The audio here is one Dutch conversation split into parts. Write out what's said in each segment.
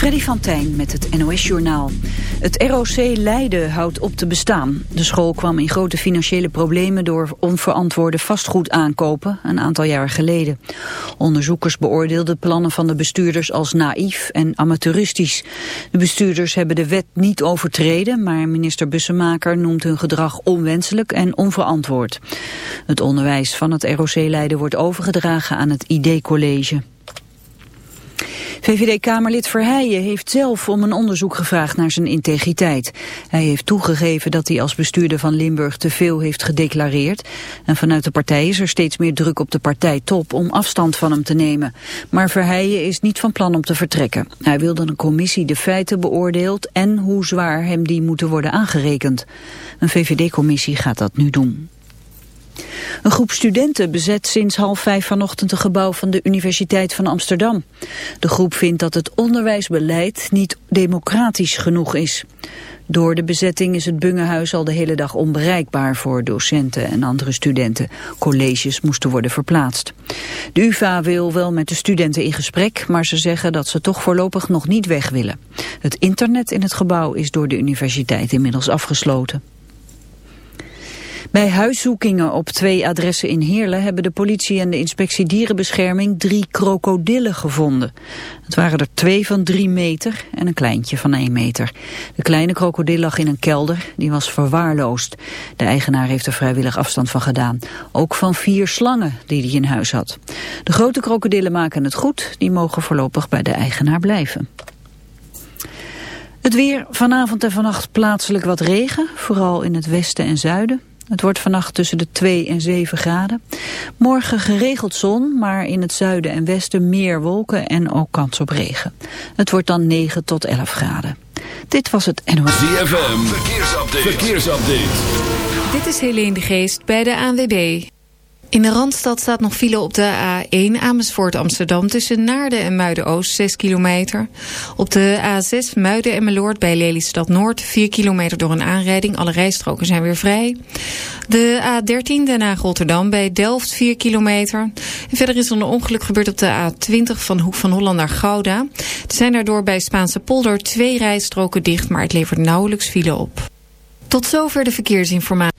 Freddy van Tijn met het NOS-journaal. Het ROC Leiden houdt op te bestaan. De school kwam in grote financiële problemen door onverantwoorde vastgoed aankopen een aantal jaar geleden. Onderzoekers beoordeelden plannen van de bestuurders als naïef en amateuristisch. De bestuurders hebben de wet niet overtreden, maar minister Bussemaker noemt hun gedrag onwenselijk en onverantwoord. Het onderwijs van het ROC Leiden wordt overgedragen aan het ID-college. VVD-Kamerlid Verheijen heeft zelf om een onderzoek gevraagd naar zijn integriteit. Hij heeft toegegeven dat hij als bestuurder van Limburg te veel heeft gedeclareerd. En vanuit de partij is er steeds meer druk op de partijtop om afstand van hem te nemen. Maar Verheijen is niet van plan om te vertrekken. Hij wil dat een commissie de feiten beoordeelt en hoe zwaar hem die moeten worden aangerekend. Een VVD-commissie gaat dat nu doen. Een groep studenten bezet sinds half vijf vanochtend het gebouw van de Universiteit van Amsterdam. De groep vindt dat het onderwijsbeleid niet democratisch genoeg is. Door de bezetting is het Bungehuis al de hele dag onbereikbaar voor docenten en andere studenten. Colleges moesten worden verplaatst. De UvA wil wel met de studenten in gesprek, maar ze zeggen dat ze toch voorlopig nog niet weg willen. Het internet in het gebouw is door de universiteit inmiddels afgesloten. Bij huiszoekingen op twee adressen in Heerlen hebben de politie en de inspectie dierenbescherming drie krokodillen gevonden. Het waren er twee van drie meter en een kleintje van één meter. De kleine krokodil lag in een kelder, die was verwaarloosd. De eigenaar heeft er vrijwillig afstand van gedaan. Ook van vier slangen die hij in huis had. De grote krokodillen maken het goed, die mogen voorlopig bij de eigenaar blijven. Het weer vanavond en vannacht plaatselijk wat regen, vooral in het westen en zuiden. Het wordt vannacht tussen de 2 en 7 graden. Morgen geregeld zon, maar in het zuiden en westen meer wolken en ook kans op regen. Het wordt dan 9 tot 11 graden. Dit was het NOS. ZFM, verkeersupdate. verkeersupdate. Dit is Helene de Geest bij de ANWB. In de Randstad staat nog file op de A1 Amersfoort Amsterdam... tussen Naarden en Muiden-Oost, 6 kilometer. Op de A6 Muiden en Meloord bij Lelystad Noord... 4 kilometer door een aanrijding. Alle rijstroken zijn weer vrij. De A13 Den Haag-Rotterdam bij Delft, 4 kilometer. En verder is er een ongeluk gebeurd op de A20 van Hoek van Holland naar Gouda. Er zijn daardoor bij Spaanse polder twee rijstroken dicht... maar het levert nauwelijks file op. Tot zover de verkeersinformatie.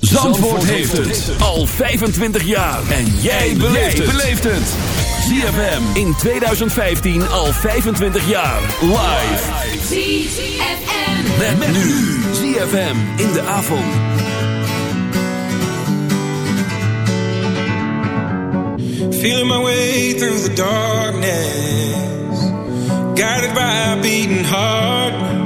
Zandvoort heeft het al 25 jaar. En jij beleeft het. ZFM in 2015 al 25 jaar. Live. ZFM. Met, met nu. ZFM in de avond. Feeling my way through the darkness, guided by a beating heart.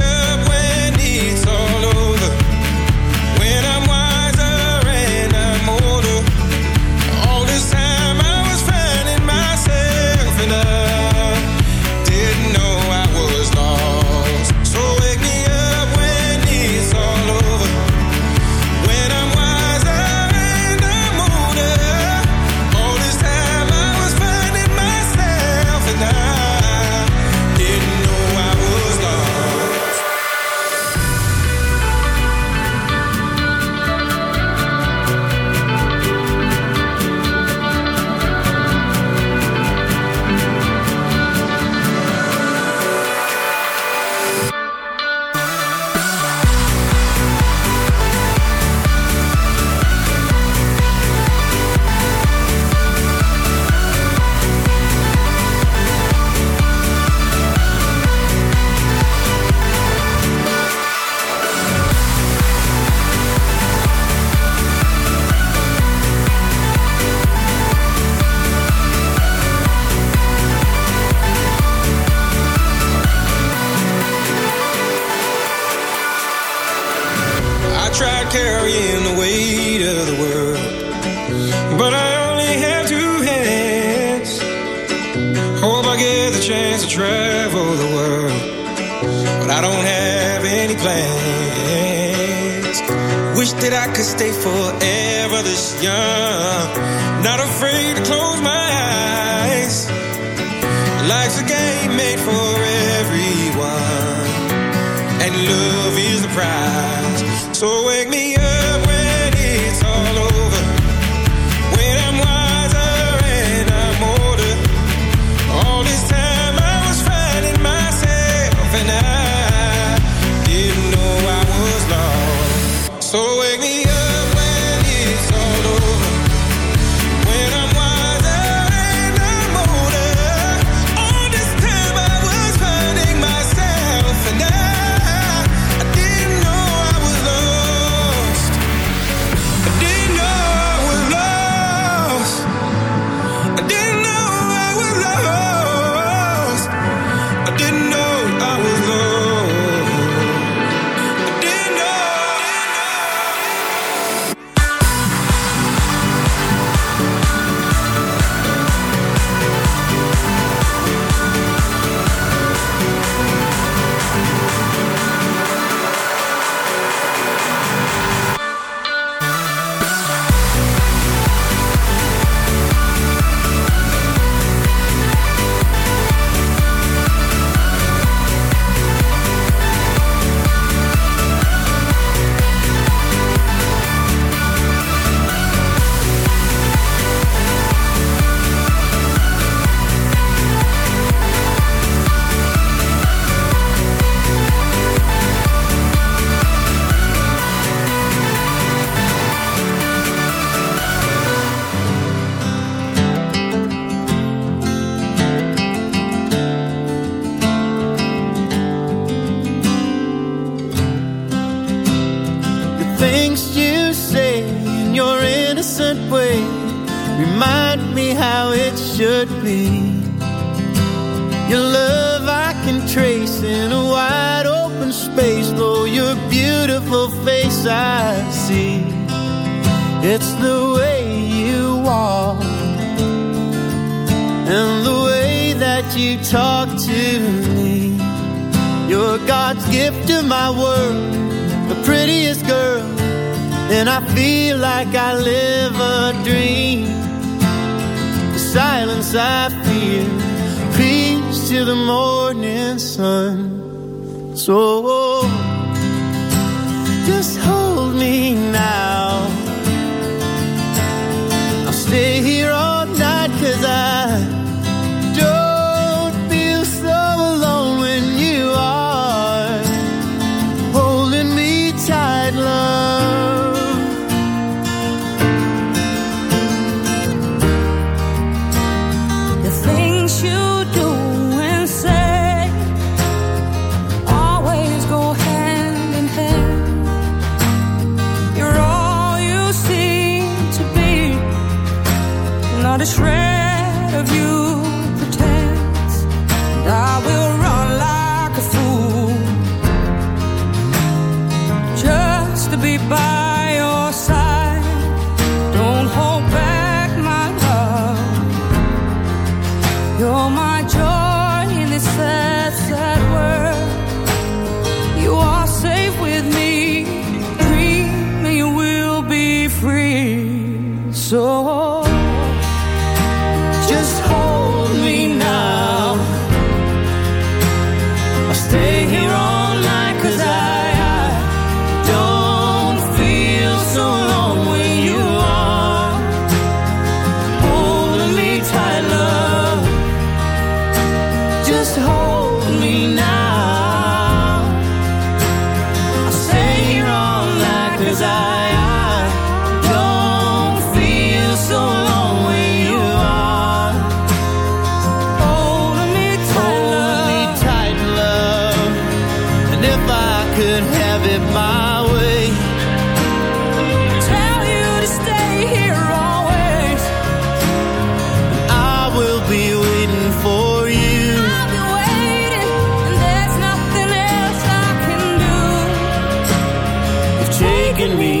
me.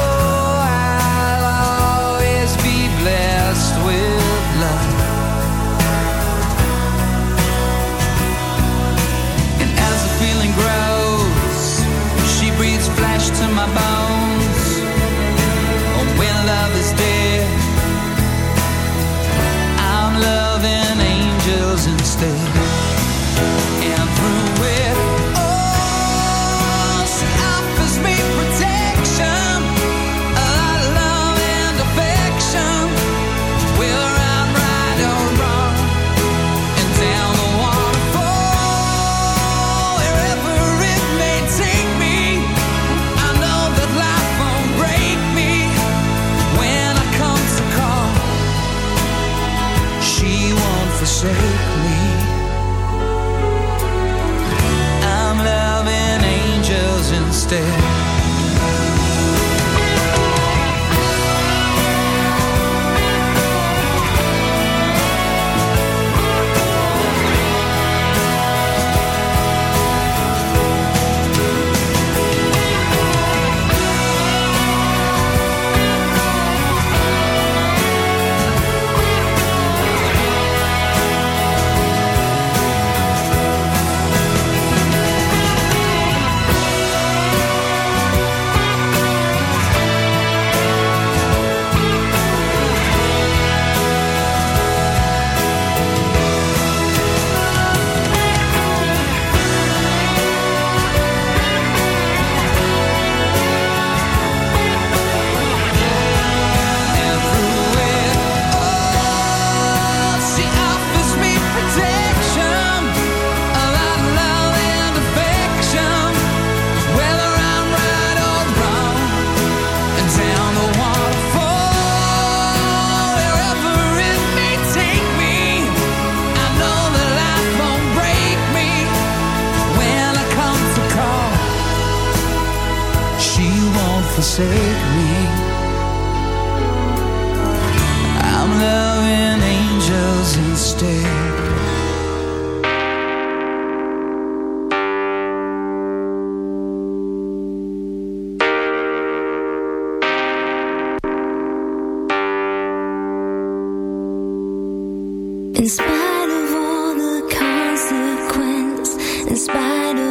usted In spite of all the consequence, in spite of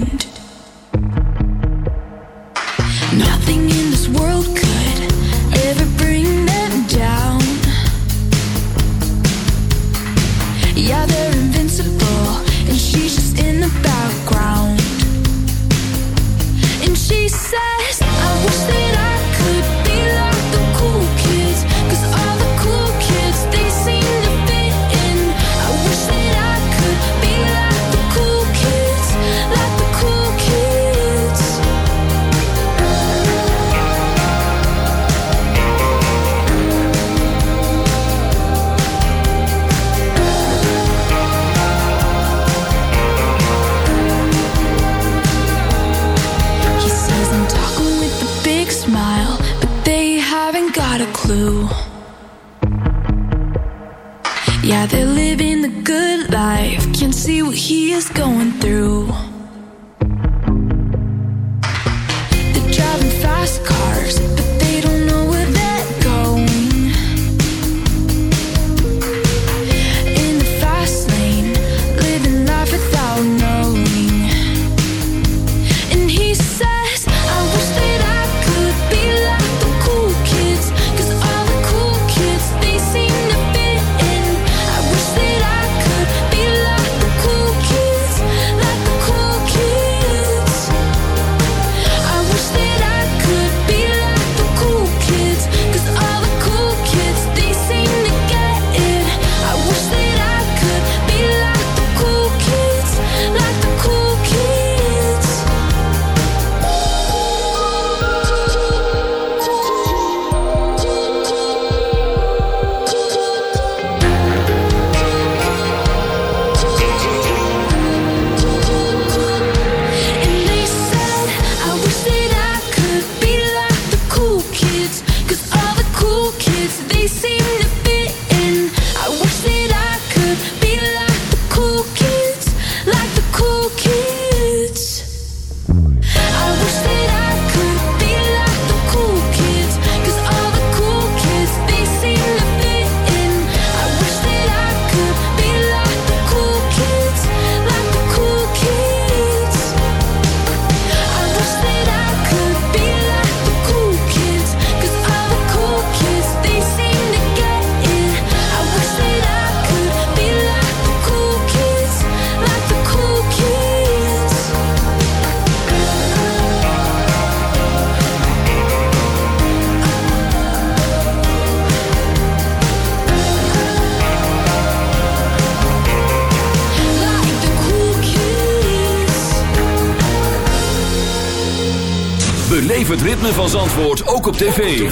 tv.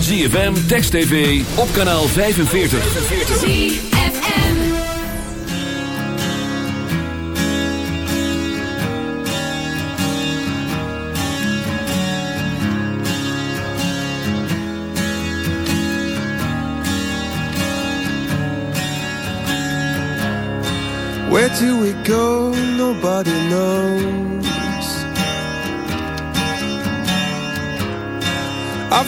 ZFM, Text TV, op kanaal 45. ZFM. Where do we go? Nobody knows.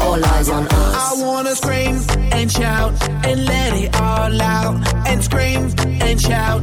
All eyes on us. I wanna scream and shout and let it all out. And scream and shout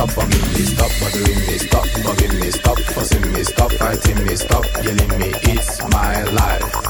Stop bugging me, stop bothering me, stop bugging me, stop fussing me, stop fighting me, stop yelling me. It's my life.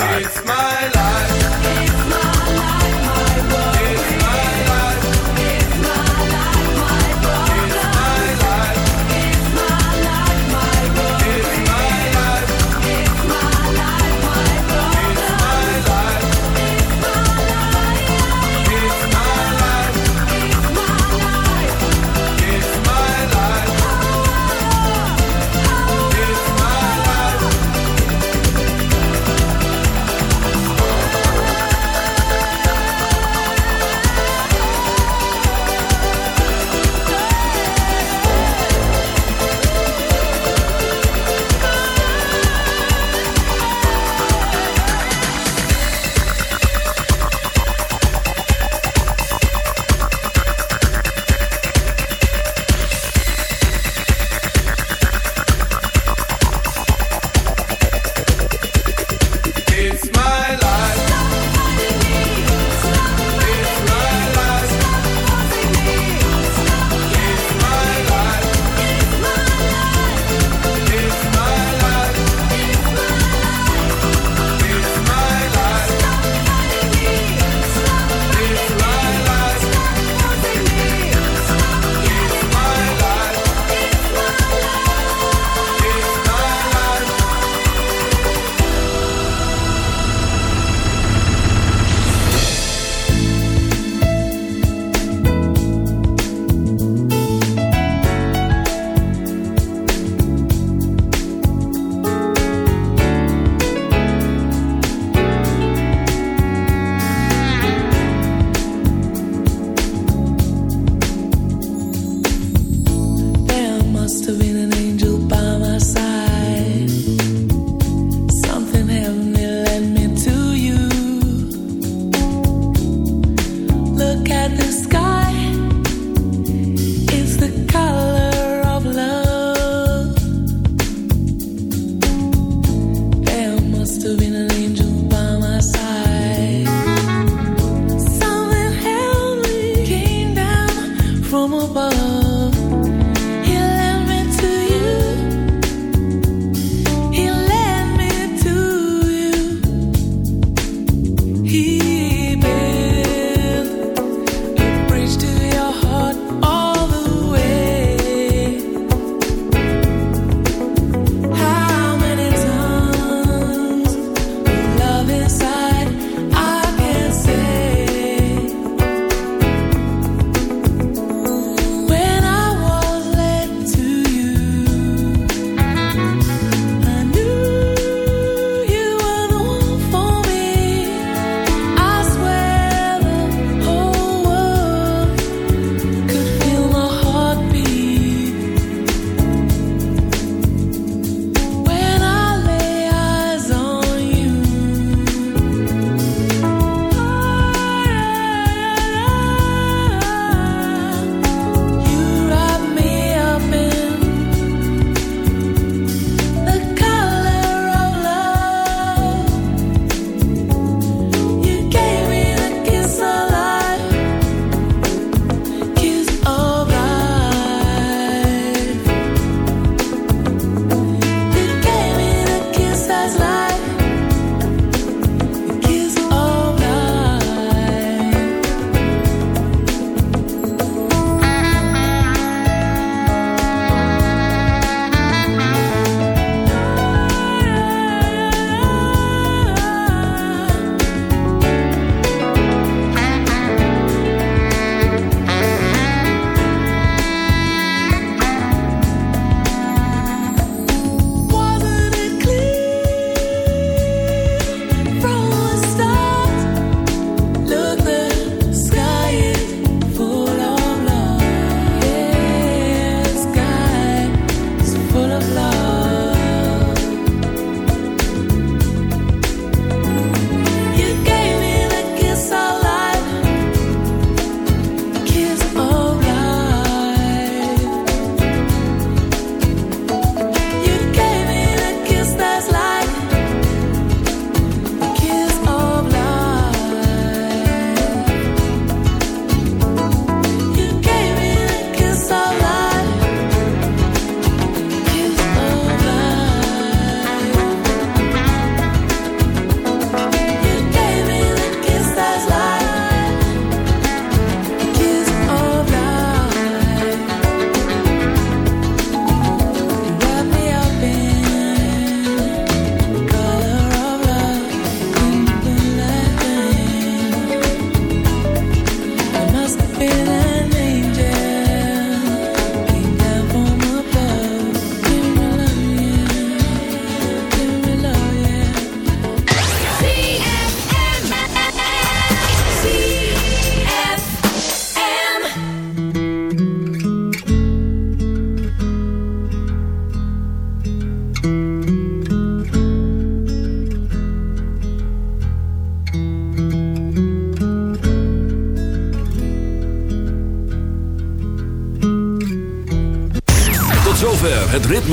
life. It's my life.